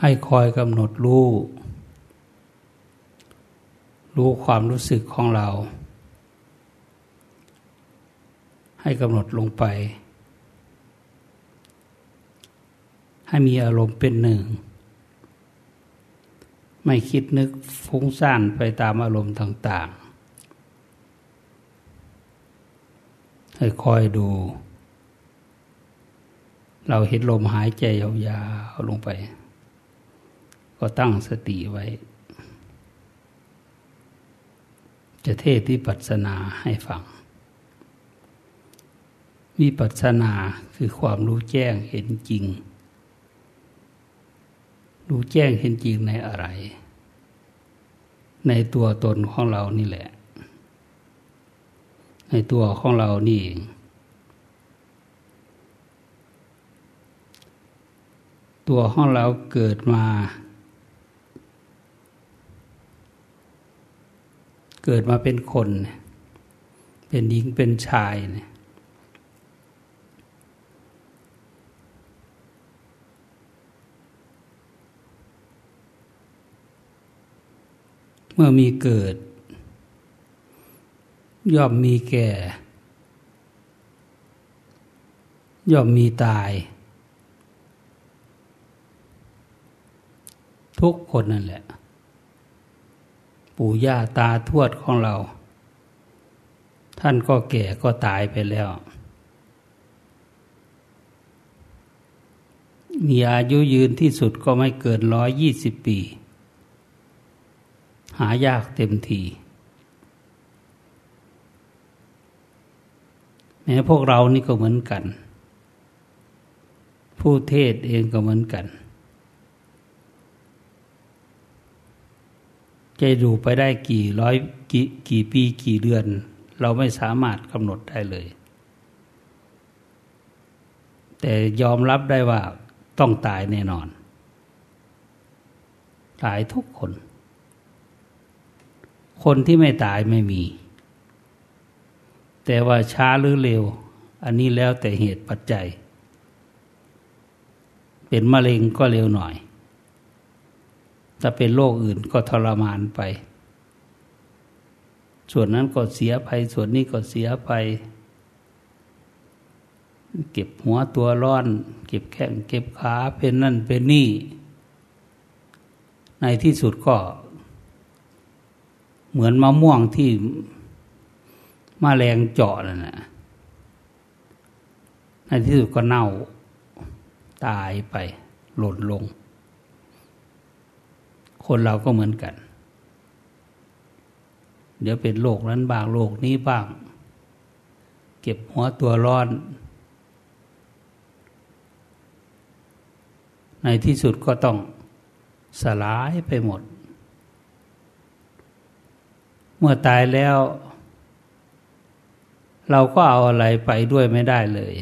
ให้คอยกำหนดรู้ รู้ความรู้สึกของเรา ให้กำหนดลงไป ให้มีอารมณ์เป็นหนึ่ง ไม่คิดนึกฟุ้งซ่านไปตามอารมณ์ต่าง ๆ ให้คอยดู เราเห็นลมหายใจยาวๆลงไป ก็ตั้งสติไว้ จะเทศที่ปัสนาให้ฟังวิปัสนาคือความรู้แจ้งเห็นจริง รู้แจ้งเห็นจริงในอะไร ในตัวตนของเรานี่แหละ ในตัวของเรานี่เอง ตัวของเราเกิดมา เกิดมาเป็นคน เป็นหญิงเป็นชายเนี่ยเมื่อมีเกิด ย่อมมีแก่ ย่อมมีตาย ทุกคนนั่นแหละ ปู่ย่าตาทวดของเรา ท่านก็แก่ก็ตายไปแล้ว มีอายุยืนที่สุดก็ไม่เกินร้อยยี่สิบปี หายากเต็มทีแม้พวกเรานี่ก็เหมือนกัน ผู้เทศเองก็เหมือนกัน จะอยู่ไปได้กี่ร้อยกี่กี่ปีกี่เดือน เราไม่สามารถกำหนดได้เลย แต่ยอมรับได้ว่าต้องตายแน่นอน ตายทุกคน คนที่ไม่ตายไม่มี แต่ว่าช้าหรือเร็ว อันนี้แล้วแต่เหตุปัจจัย เป็นมะเร็งก็เร็วหน่อย ถ้าเป็นโรคอื่นก็ทรมานไป ส่วนนั้นก็เสียไป ส่วนนี้ก็เสียไป เก็บหัวตัวร้อน เก็บแข้งเก็บขาเป็นนั่นเป็นนี่ ในที่สุดก็ เหมือนมะม่วงที่มแมลงเจาะนั่นแหละในที่สุดก็เน่าตายไปหล่นลง คนเราก็เหมือนกัน เดี๋ยวเป็นโรคนั้นบ้างโรคนี้บ้าง เก็บหัวตัวร้อน ในที่สุดก็ต้องสลายไปหมด เมื่อตายแล้ว เราก็เอาอะไรไปด้วยไม่ได้เลย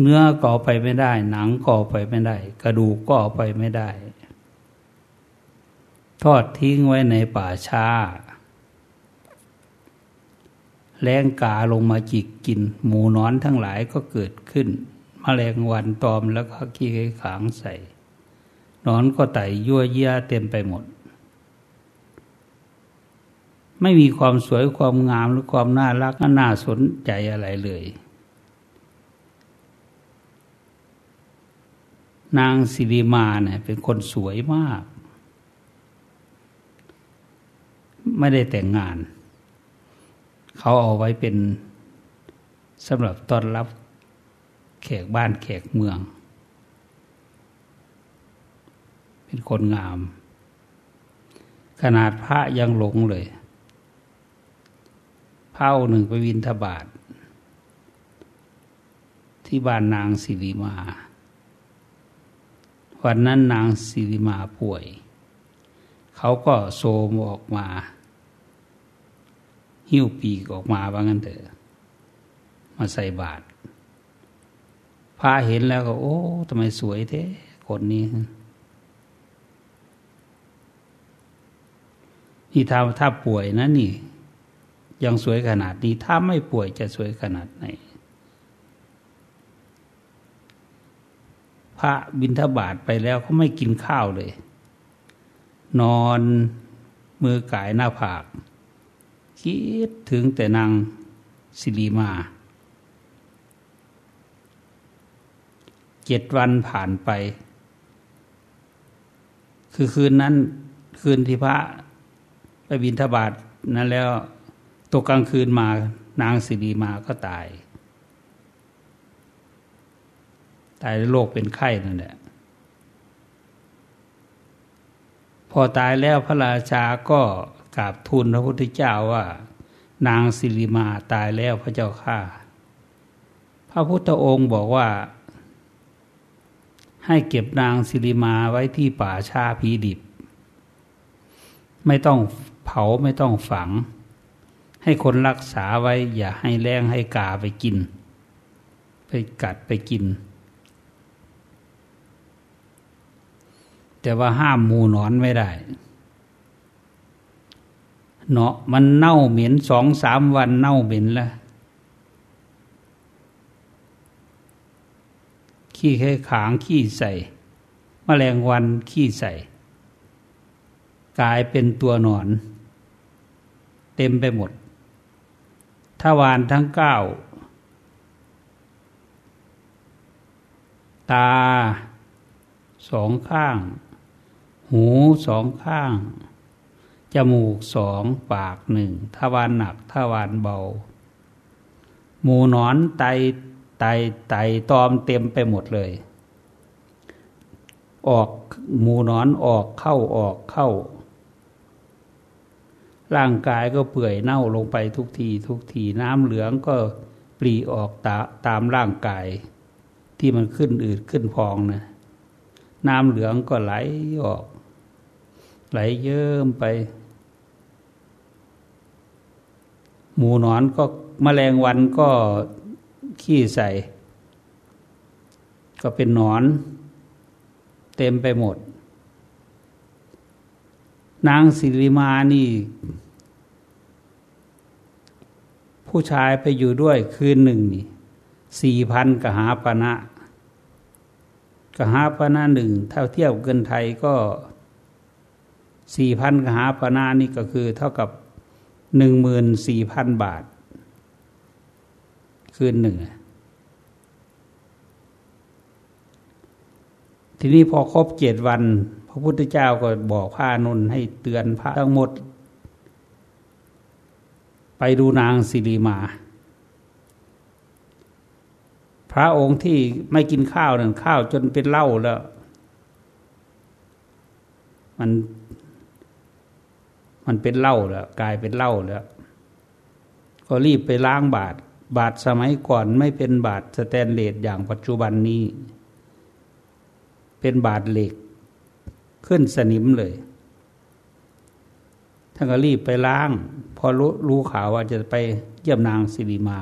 เนื้อก็อไปไม่ได้ หนังก็อไปไม่ได้ กระดูกก็อไปไม่ได้ ทอดทิ้งไว้ในป่าช้าแรงกาลงมาจิกกิน หมูนอนทั้งหลายก็เกิดขึ้นมแมลงวันตอมแล้วก็ขี้ขางใส่นอนก็ไต่ยั่วเยี่ยเต็มไปหมด ไม่มีความสวยความงามหรือความน่ารักน่าสนใจอะไรเลย นางสิริมาเนี่ยเป็นคนสวยมาก ไม่ได้แต่งงาน เขาเอาไว้เป็นสำหรับต้อนรับแขกบ้านแขกเมือง เป็นคนงาม ขนาดพระยังหลงเลยเผ่าหนึ่งไปวินทบาท ที่บ้านนางสิริมา วันนั้นนางสิริมาป่วย เขาก็โซมออกมา หิ้วปีกออกมาว่างั้นเถอะ มาใส่บาตรพระเห็นแล้วก็ โอ้ทำไมสวยเท้คนนี้นี่ถ้าถ้าป่วยนะนี่ ยังสวยขนาดนี้ ถ้าไม่ป่วยจะสวยขนาดไหน พระบิณฑบาตไปแล้วเขาไม่กินข้าวเลย นอนมือกายหน้าผาก คิดถึงแต่นางสิริมา เจ็ดวันผ่านไป คือคืนนั้นคืนที่พระไปบินทบาทนั้นแล้วตกกลางคืนมานางสิริมาก็ตาย ตายโรคเป็นไข้นั่นแหละ พอตายแล้วพระราชาก็กราบทูลพระพุทธเจ้าว่า นางสิริมาตายแล้วพระเจ้าข้าพระพุทธองค์บอกว่า ให้เก็บนางสิริมาไว้ที่ป่าชาพีดิบ ไม่ต้องเผาไม่ต้องฝัง ให้คนรักษาไว้อย่าให้แรงให้กาไปกิน ไปกัดไปกิน แต่ว่าห้ามมูนอนไม่ได้ เนาะมันเน่าเหม็นสองสามวันเน่าเหม็นแล้วขี้ให้ขางขี้ใส่มแมลงวันขี้ใส่ กลายเป็นตัวนอน เต็มไปหมดทวารทั้งเก้า ตาสองข้าง หูสองข้าง จมูกสอง ปากหนึ่งทวารหนักทวารเบา หมูนอนไตไตไตตอมเต็มไปหมดเลย ออกหมูนอนออกเข้าออกเข้า ร่างกายก็เปื่อยเน่าลงไปทุกทีทุกทีน้ำเหลืองก็ปรีออกตาตามร่างกาย ที่มันขึ้นอืดขึ้นพองนะน้ำเหลืองก็ไหลออก ไหลเยิ้มไป หมูนอนก็มแมลงวันก็ขี้ใส่ ก็เป็นหนอน เต็มไปหมด นางสิริมานี่ ผู้ชายไปอยู่ด้วยคืนหนึ่งนี่สี่พันกหาปณะกหาปณะหนึ่งเท่าเทียบเงินไทยก็ สี่พันกหาปณะนี่ก็คือเท่ากับหนึ่งหมื่นสี่พันบาท คืนหนึ่ง ทีนี้พอครบเจ็ดวัน พระพุทธเจ้าก็บอกพระนนให้เตือนพระทั้งหมด ไปดูนางสิริมา พระองค์ที่ไม่กินข้าวนั่นข้าวจนเป็นเหล้าแล้ว มัน มันเป็นเหล้าแล้วกลายเป็นเหล้าแล้ว ก็รีบไปล้างบาท บาทสมัยก่อนไม่เป็นบาทสแตนเลสอย่างปัจจุบันนี้ เป็นบาทเหล็ก ขึ้นสนิมเลยท่านก็รีบไปล้าง พอรู้รู้ข่าวว่าจะไปเยี่ยมนางสิริมา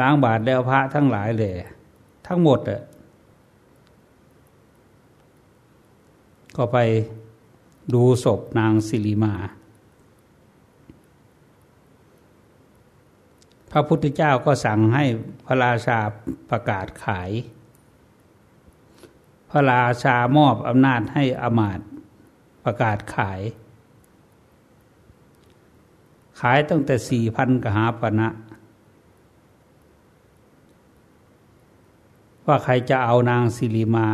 ล้างบาทแล้วพระทั้งหลายเลยทั้งหมดอะ ก็ไปดูศพนางสิริมา พระพุทธเจ้าก็สั่งให้พระราชาประกาศขาย พระราชามอบอำนาจให้อมาตประกาศขาย ขายตั้งแต่สี่พันกหาปณะว่าใครจะเอานางสิริมา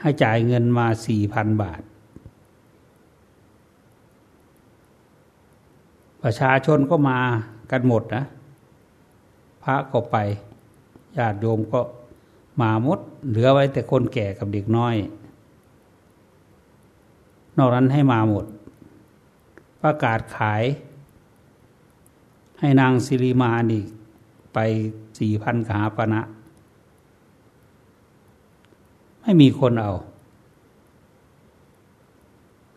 ให้จ่ายเงินมาสี่พันบาท ประชาชนก็มากันหมดนะ พระก็ไปญาติโยมก็มาหมด เหลือไว้แต่คนแก่กับเด็กน้อย นอกนั้นให้มาหมด ประกาศขาย ให้นางสิริมานี่ไปสี่พันขาปณะ ไม่มีคนเอา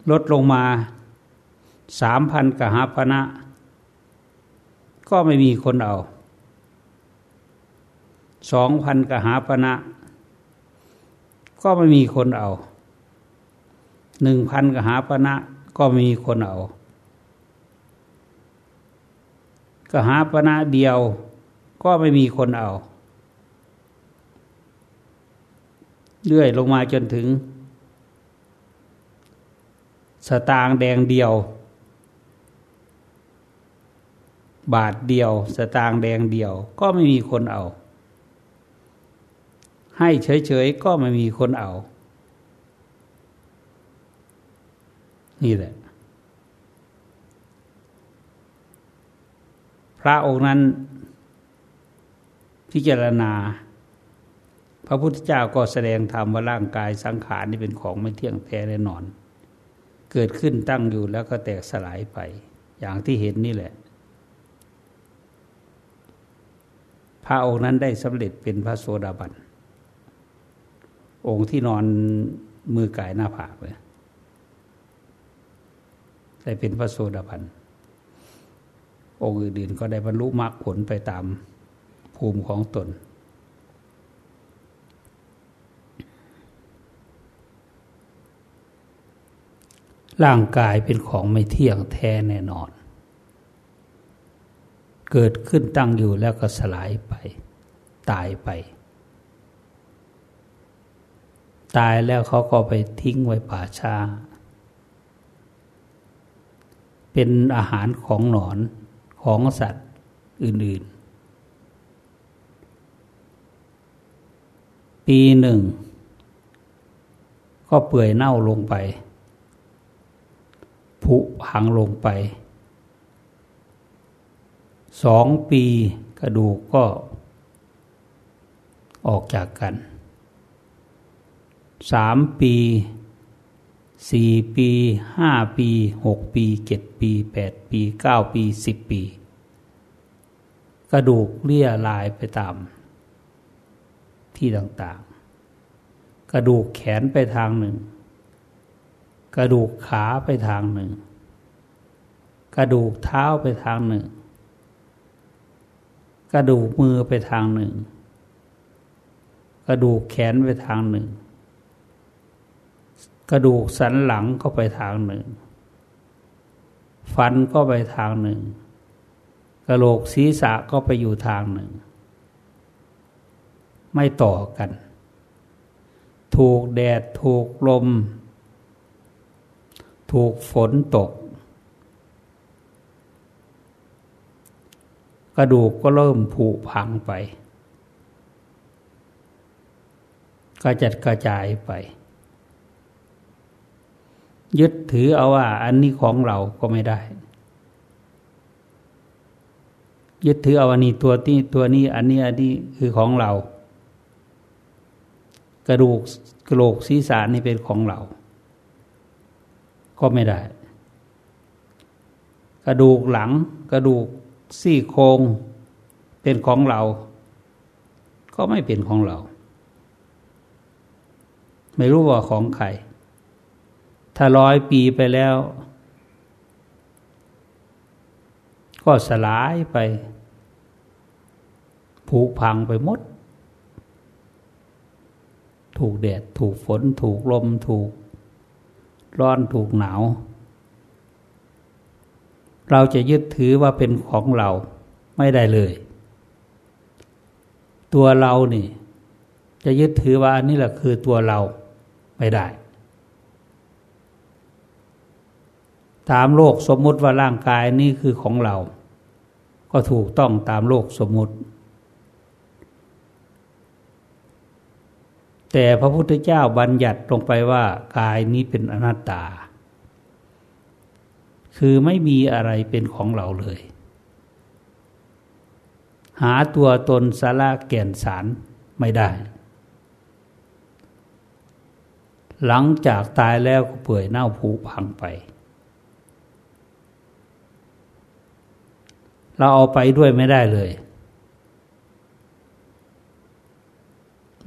ลดลงมาสามพันกหาพนะก็ไม่มีคนเอาสองพันกหาพนะก็ไม่มีคนเอาหนึ่งพันกหาพนะก็มีคนเอากหาปณะเดียวก็ไม่มีคนเอา เลื่อยลงมาจนถึง สตางแดงเดียว บาทเดียว สตางแดงเดียว ก็ไม่มีคนเอา ให้เฉยๆก็ไม่มีคนเอา นี่แหละ พระองค์นั้นพิจารณา พระพุทธเจ้าก็แสดงธรรมว่าร่างกายสังขารนี่เป็นของไม่เที่ยงแท้แน่นอน เกิดขึ้นตั้งอยู่แล้วก็แตกสลายไป อย่างที่เห็นนี่แหละ พระองค์นั้นได้สำเร็จเป็นพระโสดาบัน องค์ที่นอนมือกายหน้าผากเลยได้เป็นพระโสดาบัน องค์อื่นๆก็ได้บรรลุมรรคผลไปตามภูมิของตน ร่างกายเป็นของไม่เที่ยงแท้แน่นอน เกิดขึ้นตั้งอยู่แล้วก็สลายไป ตายไป ตายแล้วเขาก็ไปทิ้งไว้ป่าชาเป็นอาหารของหนอนของสัตว์อื่น ๆ ปีหนึ่ง ก็เปื่อยเน่าลงไป ผุพังลงไป สองปีกระดูกก็ออกจากกัน สามปี สี่ปี ห้าปี หกปี เจ็ดปี แปดปี เก้าปี สิบปี กระดูกเลี่ยลายไปตาม ที่ต่างๆ กระดูกแขนไปทางหนึ่ง กระดูกขาไปทางหนึ่ง กระดูกเท้าไปทางหนึ่ง กระดูกมือไปทางหนึ่ง กระดูกแขนไปทางหนึ่ง กระดูกสันหลังก็ไปทางหนึ่ง ฟันก็ไปทางหนึ่ง กระโหลกศีรษะก็ไปอยู่ทางหนึ่ง ไม่ต่อกัน ถูกแดดถูกลม ถูกฝนตก กระดูกก็เริ่มผุพังไป กระจัดกระจายไป ยึดถือเอาว่า อันนี้ของเราก็ไม่ได้ ยึดถือเอาอันนี้ตัวนี้ตัวนี้ อันนี้อันนี้คือของเรา กระดูกกระโหลกศีรษะนี่เป็นของเรา ก็ไม่ได้ กระดูกหลัง กระดูกซี่โครงเป็นของเรา ก็ไม่เป็นของเรา ไม่รู้ว่าของใคร ถ้าร้อยปีไปแล้ว ก็สลายไป ผุพังไปหมด ถูกแดด ถูกฝน ถูกลม ถูก ร้อนถูกหนาว เราจะยึดถือว่าเป็นของเราไม่ได้เลย ตัวเรานี่ จะยึดถือว่าอันนี้แหละคือตัวเราไม่ได้ ตามโลกสมมุติว่าร่างกายนี่คือของเรา ก็ถูกต้องตามโลกสมมุติ แต่พระพุทธเจ้าบัญญัติลงไปว่ากายนี้เป็นอนัตตา คือไม่มีอะไรเป็นของเราเลย หาตัวตนสาระแก่นสารไม่ได้ หลังจากตายแล้วก็เปื่อยเน่าผุพังไป เราเอาไปด้วยไม่ได้เลย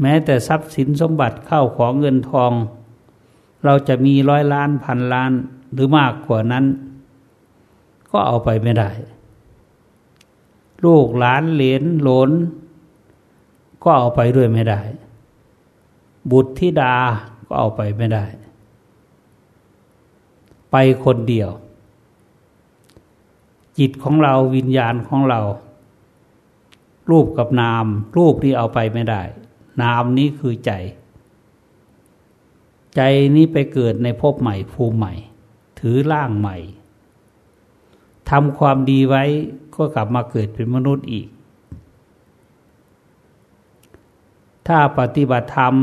แม้แต่ทรัพย์สินสมบัติเข้าของเงินทอง เราจะมีร้อยล้านพันล้านหรือมากกว่านั้น ก็เอาไปไม่ได้ ลูกหลานเหลนหลน ก็เอาไปด้วยไม่ได้ บุตรธิดาก็เอาไปไม่ได้ ไปคนเดียว จิตของเราวิญญาณของเรา รูปกับนาม รูปนี่เอาไปไม่ได้ นามนี้คือใจ ใจนี้ไปเกิดในภพใหม่ภูมิใหม่ ถือร่างใหม่ทำความดีไว้ก็กลับมาเกิดเป็นมนุษย์อีก ถ้าปฏิบัติธรรม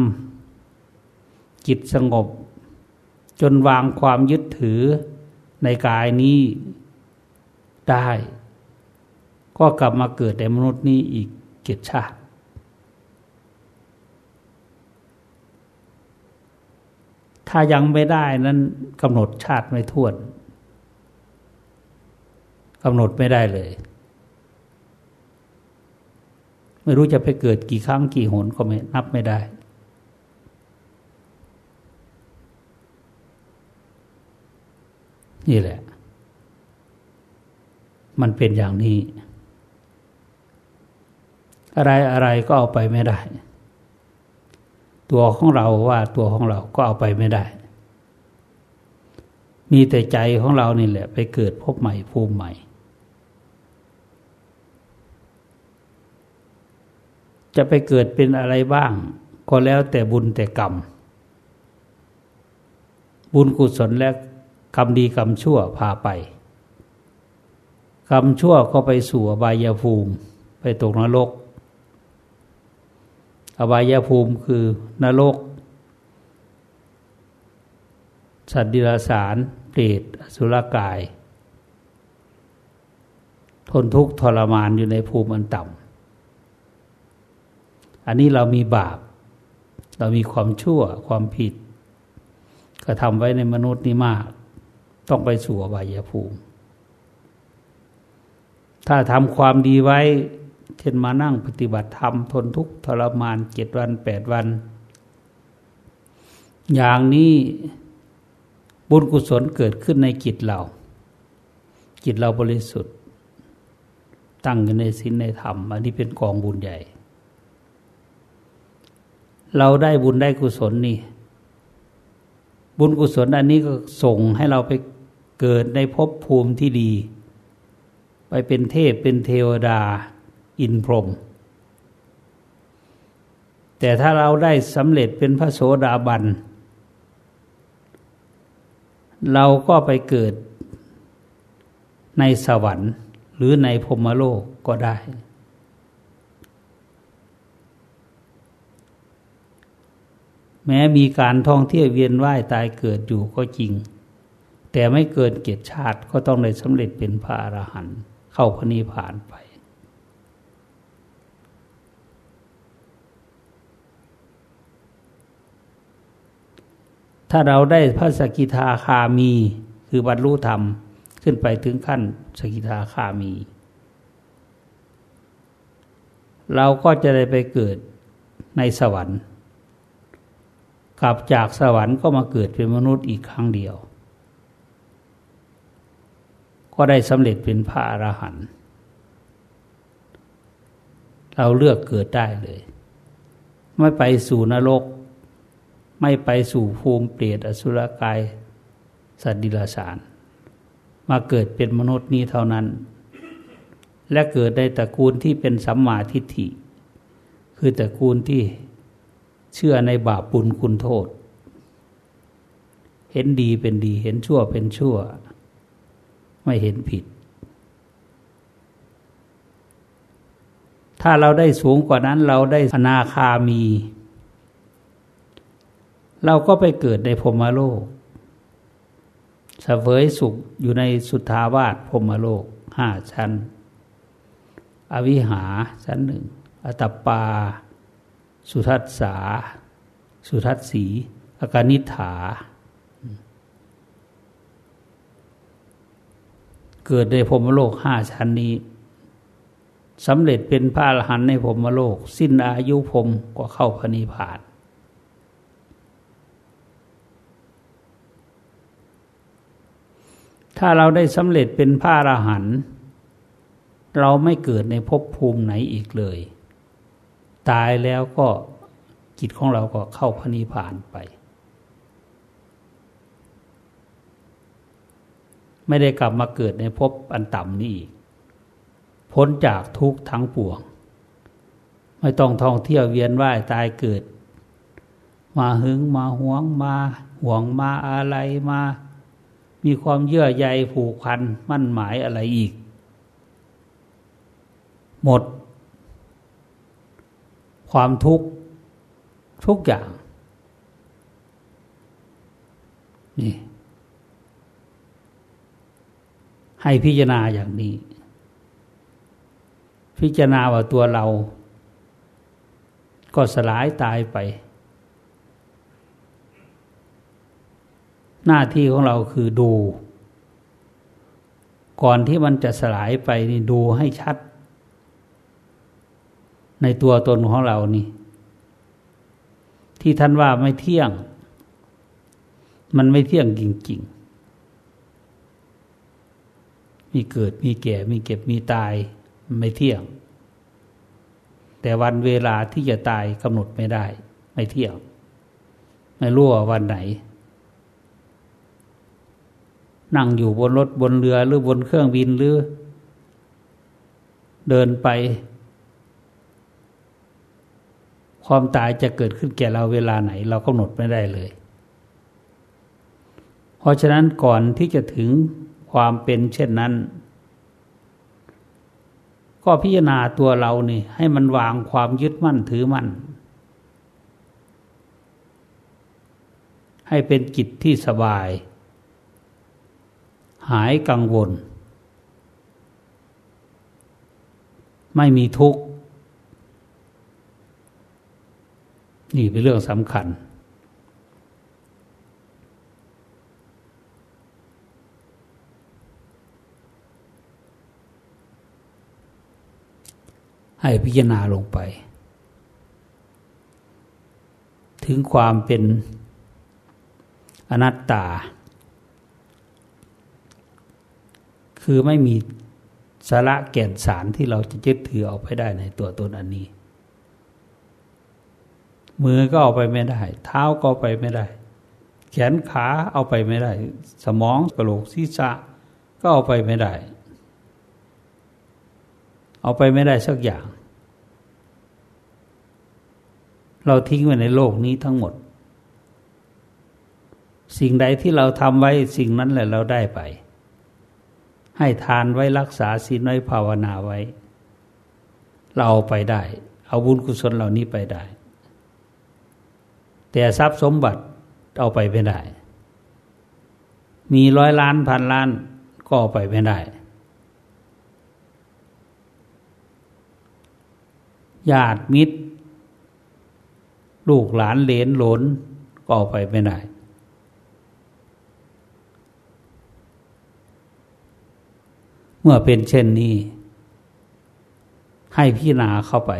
จิตสงบ จนวางความยึดถือในกายนี้ได้ ก็กลับมาเกิดในมนุษย์นี้อีกเกิดชาติ ถ้ายังไม่ได้นั้นกำหนดชาติไม่ท้วนกำหนดไม่ได้เลย ไม่รู้จะไปเกิดกี่ครั้งกี่หนก็ไม่นับไม่ได้ นี่แหละ มันเป็นอย่างนี้ อะไรอะไรก็เอาไปไม่ได้ ตัวของเราว่าตัวของเราก็เอาไปไม่ได้ มีแต่ใจของเรานี่แหละ ไปเกิดพบใหม่ภูมิใหม่ จะไปเกิดเป็นอะไรบ้าง ก็แล้วแต่บุญแต่กรรม บุญกุศลและกรรมดีกรรมชั่วพาไปกรรมชั่วก็ไปสู่อบายภูมิ ไปตกนรก อบายภูมิคือนรก สัตว์ดิลสารเปรตอสุรกาย ทนทุกข์ทรมานอยู่ในภูมิอันต่ำอันนี้เรามีบาป เรามีความชั่วความผิดกระทำไว้ในมนุษย์นี่มาก ต้องไปสู่อบายภูมิ ถ้าทำความดีไว้ เช่นมานั่งปฏิบัติธรรมทนทุกข์ทรมานเจ็ดวันแปดวัน อย่างนี้บุญกุศลเกิดขึ้นในจิตเรา จิตเราบริสุทธิ์ ตั้งอยู่ในศีลในธรรม อันนี้เป็นกองบุญใหญ่ เราได้บุญได้กุศลนี่ บุญกุศลอันนี้ก็ส่งให้เราไปเกิดในภพภูมิที่ดี ไปเป็นเทพเป็นเทวดา อินพรหมแต่ถ้าเราได้สำเร็จเป็นพระโสดาบัน เราก็ไปเกิดในสวรรค์หรือในพรมโลกก็ได้ แม้มีการท่องเที่ยวเวียนว่ายตายเกิดอยู่ก็จริง แต่ไม่เกินเกียรติชาติก็ต้องได้สำเร็จเป็นพระอรหันต์เข้าพระนิพพานไป ถ้าเราได้พระสกิทาคามี คือบรรลุธรรม ขึ้นไปถึงขั้นสกิทาคามี เราก็จะได้ไปเกิดในสวรรค์ กลับจากสวรรค์ก็มาเกิดเป็นมนุษย์อีกครั้งเดียว ก็ได้สำเร็จเป็นพระอรหันต์เราเลือกเกิดได้เลย ไม่ไปสู่นรก ไม่ไปสู่ภูมิเปรตอสุรกาย สัตว์ดิลสาร มาเกิดเป็นมนุษย์นี้เท่านั้น และเกิดในตระกูลที่เป็นสัมมาทิฏฐิ คือตระกูลที่เชื่อในบาปปุลคุณโทษ เห็นดีเป็นดีเห็นชั่วเป็นชั่ว ไม่เห็นผิด ถ้าเราได้สูงกว่านั้นเราได้อนาคามี เราก็ไปเกิดในพรมโลกสเสวยสุขอยู่ในสุทธาวาสพรมโลกห้าชั้น อวิหาชั้นหนึ่ง อตปา สุทัศสา สุทัศสีอากานิฐา เกิดในพรมโลกห้าชั้นนี้สำเร็จเป็นพระอรหันต์ในพรมโลก สิ้นอายุพรมก็เข้าพระนิพพาน ถ้าเราได้สำเร็จเป็นพระอรหันต์เราไม่เกิดในภพภูมิไหนอีกเลย ตายแล้วก็จิตของเราก็เข้าพระนิพพานไป ไม่ได้กลับมาเกิดในภพอันต่ำนี้อีก พ้นจากทุกข์ทั้งปวง ไม่ต้องท่องเที่ยวเวียนว่ายตายเกิด มาหึงมาหวงมาห่วงมาอะไรมา มีความเยื่อใยผูกพันมั่นหมายอะไรอีก หมด ความทุกข์ทุกอย่าง นี่ ให้พิจารณาอย่างนี้ พิจารณาว่าตัวเรา ก็สลายตายไป หน้าที่ของเราคือดู ก่อนที่มันจะสลายไปนี่ดูให้ชัด ในตัวตนของเรานี่ ที่ท่านว่าไม่เที่ยง มันไม่เที่ยงจริง ๆ มีเกิดมีแก่มีเก็บมีตายไม่เที่ยง แต่วันเวลาที่จะตายกำหนดไม่ได้ ไม่เที่ยง ไม่รู้ว่าวันไหน นั่งอยู่บนรถบนเรือหรือบนเครื่องบินหรือ เดินไป ความตายจะเกิดขึ้นแก่เราเวลาไหน เรากำหนดไม่ได้เลย เพราะฉะนั้นก่อนที่จะถึงความเป็นเช่นนั้น ก็พิจารณาตัวเรานี่ให้มันวางความยึดมั่นถือมั่นให้เป็นจิตที่สบาย หายกังวล ไม่มีทุกข์ นี่เป็นเรื่องสำคัญ ให้พิจารณาลงไป ถึงความเป็นอนัตตา คือไม่มีสาระแก่นสารที่เราจะยึดถือเอาไปได้ในตัวตนอันนี้ มือก็เอาไปไม่ได้ เท้าก็ไปไม่ได้ แขนขาเอาไปไม่ได้ สมองกระโหลกศีรษะก็เอาไปไม่ได้ เอาไปไม่ได้สักอย่าง เราทิ้งไว้ในโลกนี้ทั้งหมด สิ่งใดที่เราทำไว้สิ่งนั้นแหละเราได้ไป ให้ทานไว้รักษาศีลไว้ภาวนาไว้ เราเอาไปได้ เอาบุญกุศลเหล่านี้ไปได้ แต่ทรัพย์สมบัติเอาไปไม่ได้ มีร้อยล้านพันล้านก็เอาไปไม่ได้ ญาติมิตร ลูกหลานเลนหลนก็ออกไปไม่ได้ มื่อเป็นเช่นนี้ ให้พี่นาเข้าไป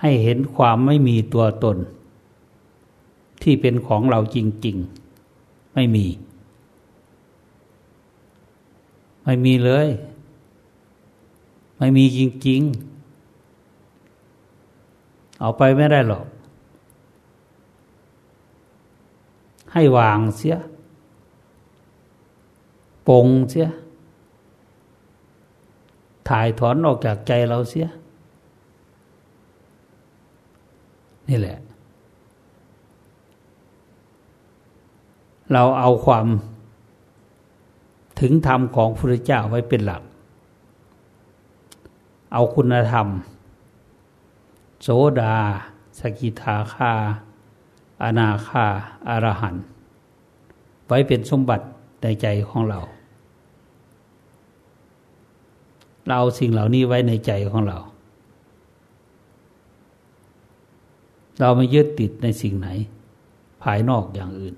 ให้เห็นความไม่มีตัวตน ที่เป็นของเราจริง ๆ ไม่มี ไม่มีเลย ไม่มีจริง ๆ เอาไปไม่ได้หรอก ให้วางเสีย ปงเสีย ถ่ายถอนออกจากใจเราเสีย นี่แหละ เราเอาความถึงธรรมของพระเจ้าไว้เป็นหลัก เอาคุณธรรม โสดา สกิทาคา อนาคาอารหันไว้เป็นสมบัติในใจของเรา เราสิ่งเหล่านี้ไว้ในใจของเรา เราไม่ยึดติดในสิ่งไหน ภายนอกอย่างอื่น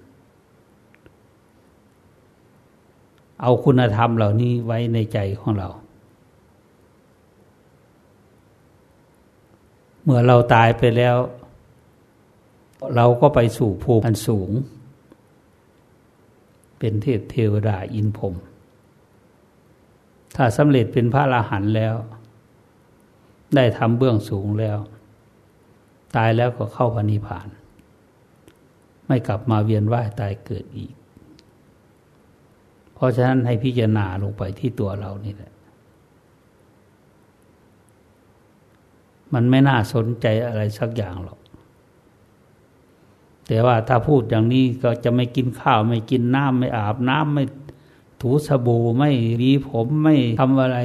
เอาคุณธรรมเหล่านี้ไว้ในใจของเรา เมื่อเราตายไปแล้ว เราก็ไปสู่ภูมิอันสูง เป็นเทพเทวดาอินพรม ถ้าสำเร็จเป็นพระอรหันต์แล้ว ได้ทำเบื้องสูงแล้ว ตายแล้วก็เข้าพระนิพพาน ไม่กลับมาเวียนว่ายตายเกิดอีก เพราะฉะนั้นให้พิจารณาลงไปที่ตัวเรานี่แหละ มันไม่น่าสนใจอะไรสักอย่างหรอกแต่ว่าถ้าพูดอย่างนี้ก็จะไม่กินข้าว ไม่กินน้ำไม่อาบน้ำไม่ ถูสบู่ไม่รีผมไม่ทำอะไร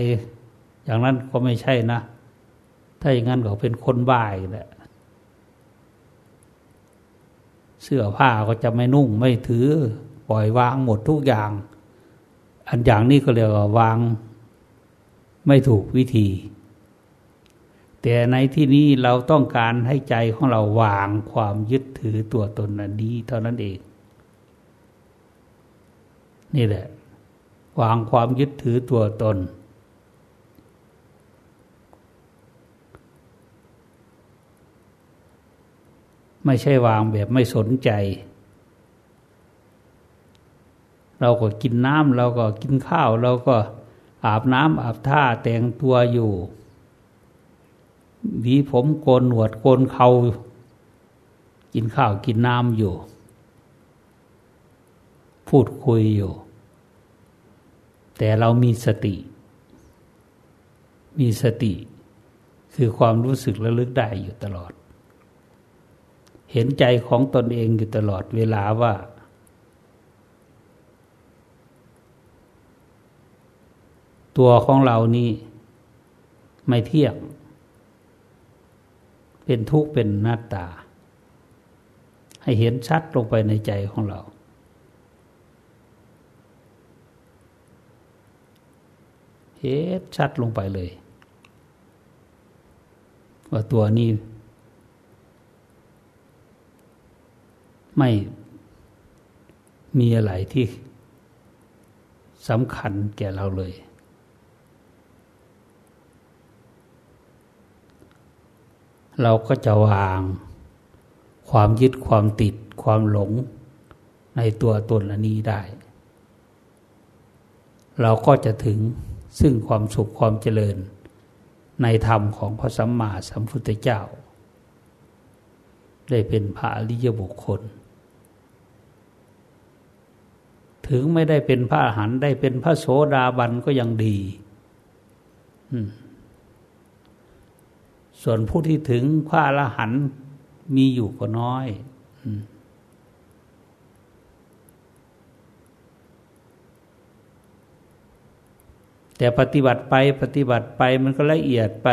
อย่างนั้นก็ไม่ใช่นะ ถ้าอย่างนั้นก็เป็นคนบ้าอีกแหละเสื้อผ้าก็จะไม่นุ่งไม่ถือ ปล่อยวางหมดทุกอย่าง อันอย่างนี้ก็เรียกว่าวางไม่ถูกวิธี แต่ในที่นี้เราต้องการให้ใจของเราวางความยึดถือตัวตนอันนี้เท่านั้นเอง นี่แหละ วางความยึดถือตัวตน ไม่ใช่วางแบบไม่สนใจ เราก็กินน้ำเราก็กินข้าว เราก็อาบน้ำอาบท่าแต่งตัวอยู่หวีผมโกนหนวดโกนเขากินข้าวกินน้ำอยู่ พูดคุยอยู่ แต่เรามีสติ มีสติ คือความรู้สึกระลึกได้อยู่ตลอด เห็นใจของตนเองอยู่ตลอดเวลาว่า ตัวของเรานี่ไม่เที่ยง เป็นทุกข์เป็นหน้าตา ให้เห็นชัดลงไปในใจของเรา เห็นชัดลงไปเลย ว่าตัวนี้ ไม่มีอะไรที่สำคัญแก่เราเลย เราก็จะวางความยึดความติดความหลงในตัวตนอันนี้ได้ เราก็จะถึง ซึ่งความสุขความเจริญ ในธรรมของพระสัมมาสัมพุทธเจ้า ได้เป็นพระอริยบุคคล ถึงไม่ได้เป็นพระอรหันต์ได้เป็นพระโสดาบันก็ยังดี ส่วนผู้ที่ถึงพระอรหันต์มีอยู่ก็น้อย แต่ปฏิบัติไปปฏิบัติไปมันก็ละเอียดไป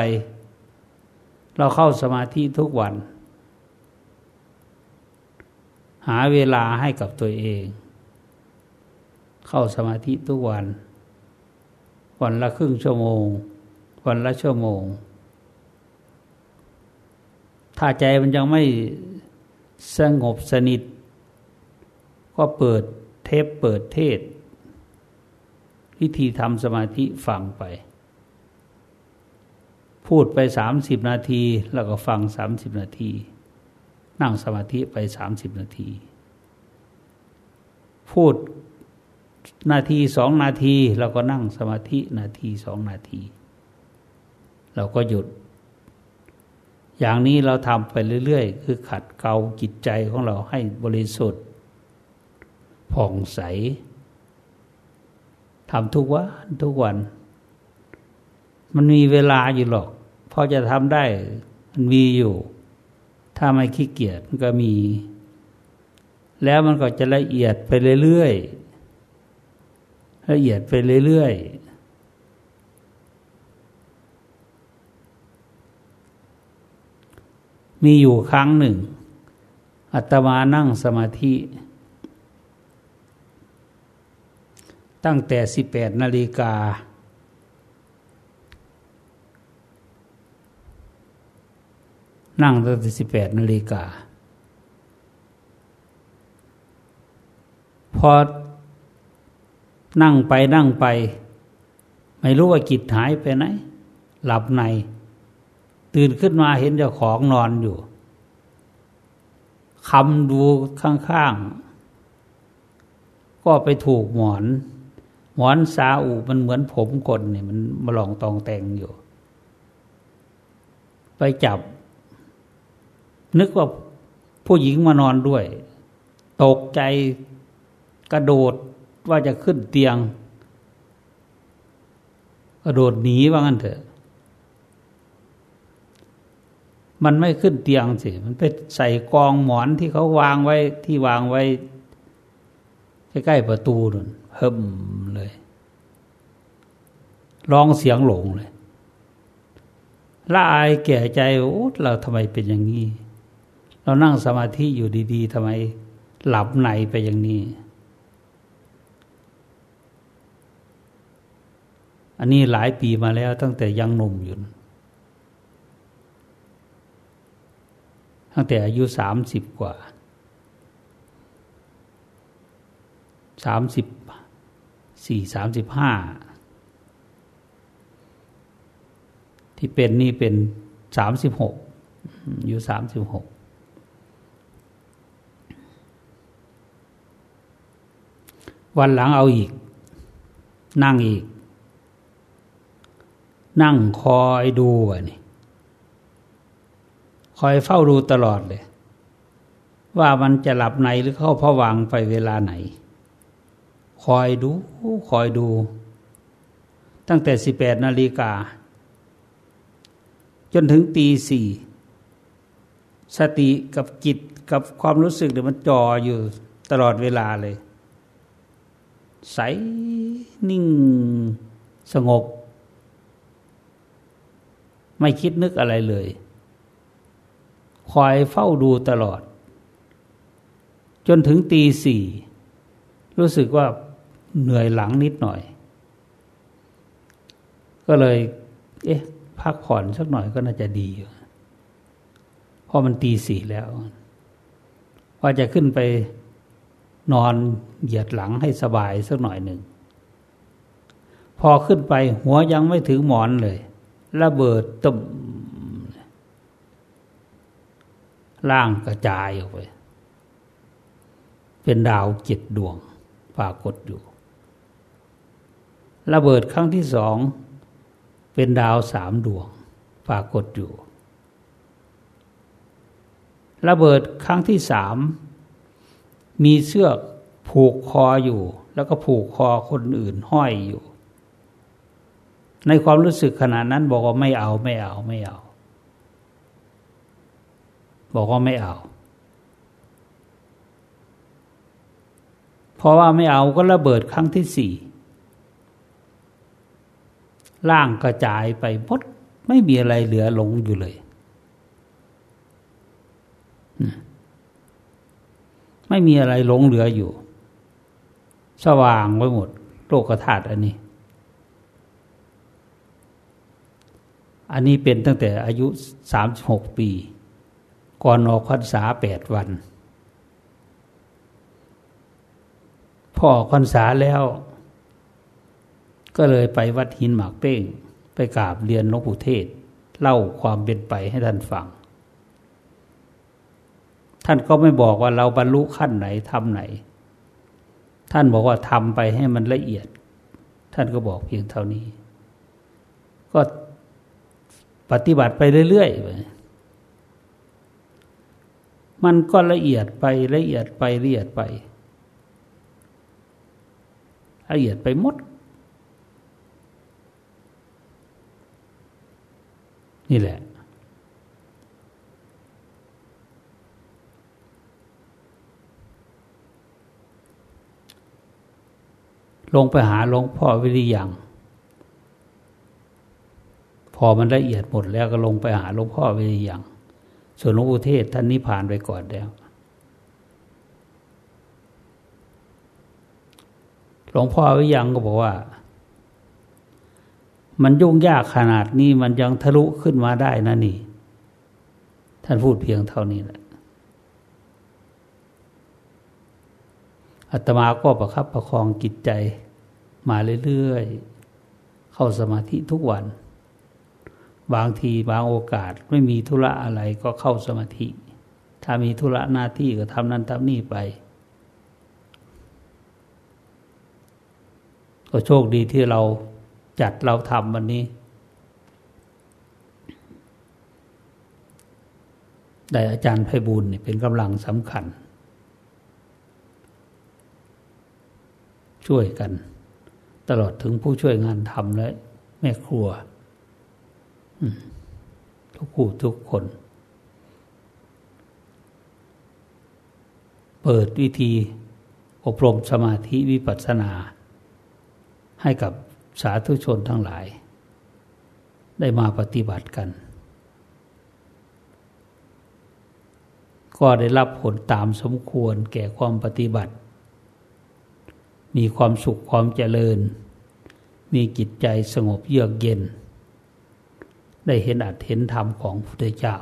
เราเข้าสมาธิทุกวัน หาเวลาให้กับตัวเอง เข้าสมาธิทุกวัน วันละครึ่งชั่วโมง วันละชั่วโมง ถ้าใจมันยังไม่สงบสนิท ก็เปิดเทปเปิดเทศ วิธีทำสมาธิฟังไป พูดไปสามสิบนาที แล้วก็ฟังสามสิบนาที นั่งสมาธิไปสามสิบนาที พูดนาทีสองนาทีเราก็นั่งสมาธินาทีสองนาที เราก็หยุด อย่างนี้เราทำไปเรื่อยๆ คือขัดเกลาจิตใจของเราให้บริสุทธิ์ผ่องใส ทำทุกวันทุกวัน มันมีเวลาอยู่หรอก พอจะทำได้มันมีอยู่ ถ้าไม่ขี้เกียจมันก็มี แล้วมันก็จะละเอียดไปเรื่อยๆละเอียดไปเรื่อยๆมีอยู่ครั้งหนึ่งอัตมานั่งสมาธิ ตั้งแต่สิบแปดนาฬิกา นั่งตั้งแต่สิบแปดนาฬิกา พอ นั่งไปนั่งไป ไม่รู้ว่าจิตหายไปไหน หลับใน ตื่นขึ้นมาเห็นเจ้าของนอนอยู่คำดูข้างๆ ก็ไปถูกหมอน หมอนซาอูมันเหมือนผมคนเนี่ยมันมาลองตองแต่งอยู่ ไปจับ นึกว่าผู้หญิงมานอนด้วย ตกใจกระโดดว่าจะขึ้นเตียง กระโดดหนีว่างั้นเถอะ มันไม่ขึ้นเตียงสิ มันไปใส่กองหมอนที่เขาวางไว้ที่วางไว้ใกล้ๆประตูนั่น เพิ่มเลย ร้องเสียงหลงเลยละอายแก่ใจโอ้เราทำไมเป็นอย่างนี้ เรานั่งสมาธิอยู่ดีๆทำไมหลับในไปอย่างนี้ อันนี้หลายปีมาแล้วตั้งแต่ยังหนุ่มอยู่ ตั้งแต่อายุสามสิบกว่าสามสิบ สี่สามสิบห้าที่เป็นนี่เป็นสามสิบหกอยู่สามสิบหกวันหลังเอาอีก นั่งอีก นั่งคอยดูวะนี่คอยเฝ้าดูตลอดเลย ว่ามันจะหลับในหรือเข้าพวังไปเวลาไหน คอยดูคอยดู ตั้งแต่สิบแปดนาฬิกา จนถึงตีสี่สติกับจิตกับความรู้สึกเนี่ยมันจ่ออยู่ตลอดเวลาเลย ใสนิ่งสงบ ไม่คิดนึกอะไรเลย คอยเฝ้าดูตลอด จนถึงตีสี่รู้สึกว่า เหนื่อยหลังนิดหน่อย ก็เลย เอ๊ะ พักผ่อนสักหน่อยก็น่าจะดีเพราะมันตีสี่แล้วว่าจะขึ้นไปนอนเหยียดหลังให้สบายสักหน่อยหนึ่ง พอขึ้นไปหัวยังไม่ถึงหมอนเลยระเบิดตุ่มล่างกระจายออกไป เป็นดาวเจ็ดดวงปรากฏอยู่ ระเบิดครั้งที่สองเป็นดาวสามดวงปรากฏอยู่ ระเบิดครั้งที่สามมีเสื้อผูกคออยู่ แล้วก็ผูกคอคนอื่นห้อยอยู่ ในความรู้สึกขณะนั้นบอกว่าไม่เอาไม่เอาไม่เอา บอกว่าไม่เอา เพราะว่าไม่เอาก็ระเบิดครั้งที่สี่ ล่างกระจายไปหมดไม่มีอะไรเหลือหลงอยู่เลย ไม่มีอะไรหลงเหลืออยู่ สว่างไปหมด โลกธาตุอันนี้ อันนี้เป็นตั้งแต่อายุสามหกปี ก่อนออกพรรษาแปดวันพออพรรษาแล้ว ก็เลยไปวัดหินหมากเป้ง ไปกราบเรียนหลวงปู่เทศ เล่าความเป็นไปให้ท่านฟัง ท่านก็ไม่บอกว่าเราบรรลุขั้นไหนทำไหน ท่านบอกว่าทำไปให้มันละเอียด ท่านก็บอกเพียงเท่านี้ ก็ปฏิบัติไปเรื่อยๆ มันก็ละเอียดไปละเอียดไปละเอียดไป ละเอียดไปหมด นี่แหละ ลงไปหาหลวงพ่อวิริยังพอมันละเอียดหมดแล้วก็ลงไปหาหลวงพ่อวิริยังส่วนหลวงปู่เทศท่านนิพพานไปก่อนแล้วหลวงพ่อวิยังก็บอกว่า มันยุ่งยากขนาดนี้มันยังทะลุขึ้นมาได้นะนี่ ท่านพูดเพียงเท่านี้แหละอาตมาก็ประคับประคองจิตใจ มาเรื่อยๆ เข้าสมาธิทุกวัน บางทีบางโอกาสไม่มีธุระอะไรก็เข้าสมาธิ ถ้ามีธุระหน้าที่ก็ทำนั้นทำนี่ไป ก็โชคดีที่เรา จัดเราทำวันนี้ได้อาจารย์ไพบุญเป็นกำลังสำคัญ ช่วยกัน ตลอดถึงผู้ช่วยงานทำและแม่ครัว ทุกคู่ทุกคน เปิดวิธีอบรมสมาธิวิปัสสนา ให้กับ สาธุชนทั้งหลาย ได้มาปฏิบัติกัน ก็ได้รับผลตามสมควรแก่ความปฏิบัติ มีความสุขความเจริญ มีจิตใจสงบเยือกเย็น ได้เห็นอัตเห็นธรรมของพระพุทธเจ้า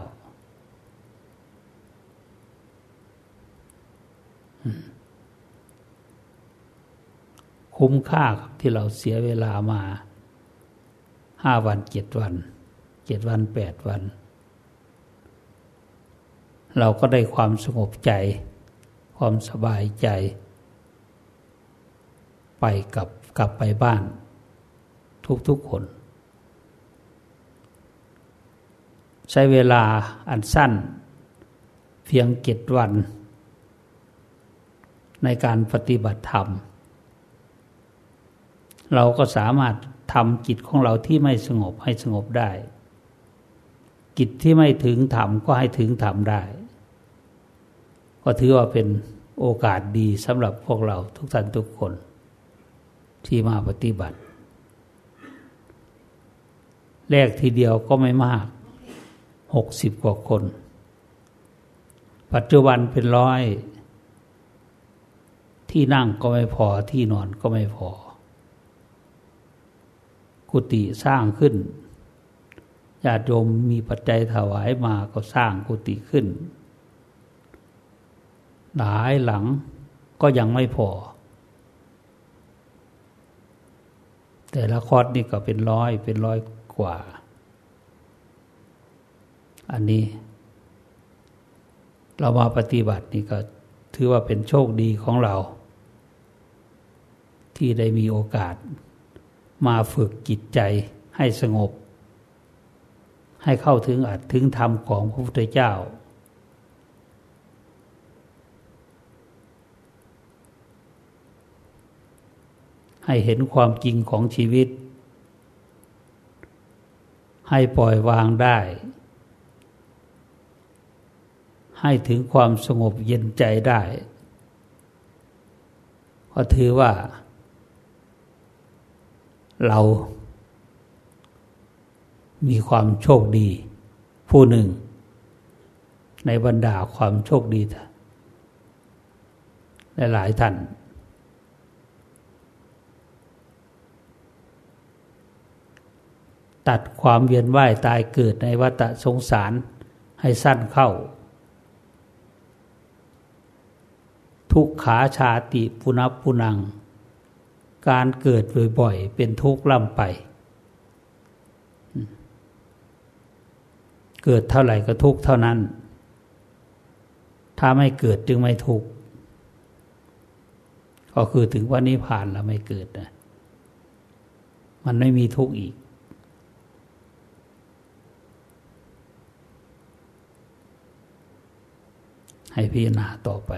คุ้มค่าที่เราเสียเวลามาห้าวันเจ็ดวันเจ็ดวันแปดวัน เราก็ได้ความสงบใจ ความสบายใจ ไปกับกลับไปบ้าน ทุกๆคน ใช้เวลาอันสั้น เพียงเจ็ดวัน ในการปฏิบัติธรรม เราก็สามารถทำจิตของเราที่ไม่สงบให้สงบได้จิตที่ไม่ถึงธรรมก็ให้ถึงธรรมได้ ก็ถือว่าเป็นโอกาสดีสำหรับพวกเราทุกท่านทุกคน ที่มาปฏิบัติ แรกทีเดียวก็ไม่มากหกสิบกว่าคน ปัจจุบันเป็นร้อย ที่นั่งก็ไม่พอที่นอนก็ไม่พอ กุฏิสร้างขึ้นญาติโยมมีปัจจัยถวายมาก็สร้างกุฏิขึ้น หลายหลังก็ยังไม่พอ แต่ละคอร์สนี่ก็เป็นร้อยเป็นร้อยกว่า อันนี้ เรามาปฏิบัตินี่ก็ถือว่าเป็นโชคดีของเรา ที่ได้มีโอกาส มาฝึกจิตใจให้สงบ ให้เข้าถึงอัตถึงธรรมของพระพุทธเจ้า ให้เห็นความจริงของชีวิต ให้ปล่อยวางได้ ให้ถึงความสงบเย็นใจได้ ก็ถือว่า เรามีความโชคดี ผู้หนึ่ง ในบรรดาความโชคดีหลายท่านตัดความเวียนว่ายตายเกิดในวัฏสงสารให้สั้นเข้า ทุกขาชาติปุนับปุนัง การเกิดบ่อยๆ เป็นทุกข์ล่ำไป เกิดเท่าไหร่ก็ทุกข์เท่านั้น ถ้าไม่เกิดจึงไม่ทุกข์ ก็คือถึงวันนี้ผ่านแล้วไม่เกิดนะมันไม่มีทุกข์อีก ให้พิจารณาต่อไป